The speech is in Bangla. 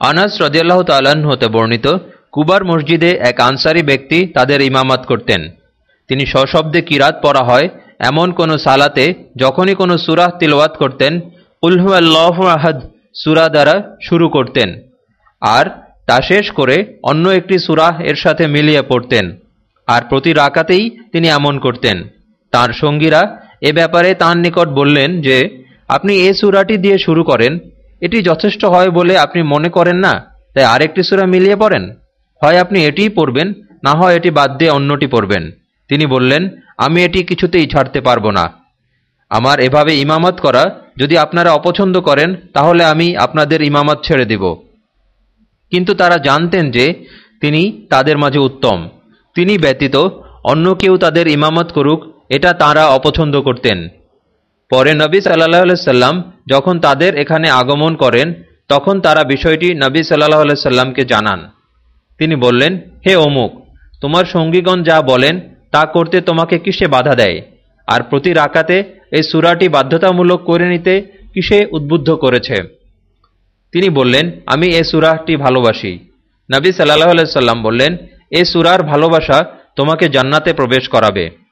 আনাস রদিয়াল্লাহ তাল্লাহ্ন হতে বর্ণিত, কুবার মসজিদে এক আনসারি ব্যক্তি তাদের ইমামাত করতেন। তিনি সশব্দে কিরাত পড়া হয়, এমন কোনো সালাতে যখনই কোনো সুরাহ তিলওয়াত করতেন উল্হু আহাদ সুরা দ্বারা শুরু করতেন। আর তা শেষ করে অন্য একটি সুরাহ এর সাথে মিলিয়ে পড়তেন। আর প্রতি রাকাতেই তিনি এমন করতেন। তার সঙ্গীরা এ ব্যাপারে তাঁর নিকট বললেন যে, আপনি এ সুরাটি দিয়ে শুরু করেন এটি যথেষ্ট হয় বলে আপনি মনে করেন না, তাই আরেকটি সুরা মিলিয়ে পড়েন? হয় আপনি এটিই পড়বেন, না হয় এটি বাদ দিয়ে অন্যটি পড়বেন। তিনি বললেন, আমি এটি কিছুতেই ছাড়তে পারব না। আমার এভাবে ইমামত করা যদি আপনারা অপছন্দ করেন, তাহলে আমি আপনাদের ইমামত ছেড়ে দিব। কিন্তু তারা জানতেন যে তিনি তাদের মাঝে উত্তম। তিনি ব্যতীত অন্য কেউ তাদের ইমামত করুক, এটা তারা অপছন্দ করতেন। পরে নবী সাল্লাহ সাল্লাম যখন তাদের এখানে আগমন করেন, তখন তারা বিষয়টি নবী সাল্লাহ সাল্লামকে জানান। তিনি বললেন, হে অমুক, তোমার সঙ্গীগণ যা বলেন, তা করতে তোমাকে কিসে বাধা দেয়? আর প্রতি রাকাতে এই সুরাটি বাধ্যতামূলক করে নিতে কিসে উদ্বুদ্ধ করেছে? তিনি বললেন, আমি এ সুরাহটি ভালোবাসি। নবী সাল্লাহ সাল্লাম বললেন, এ সুরার ভালোবাসা তোমাকে জান্নাতে প্রবেশ করাবে।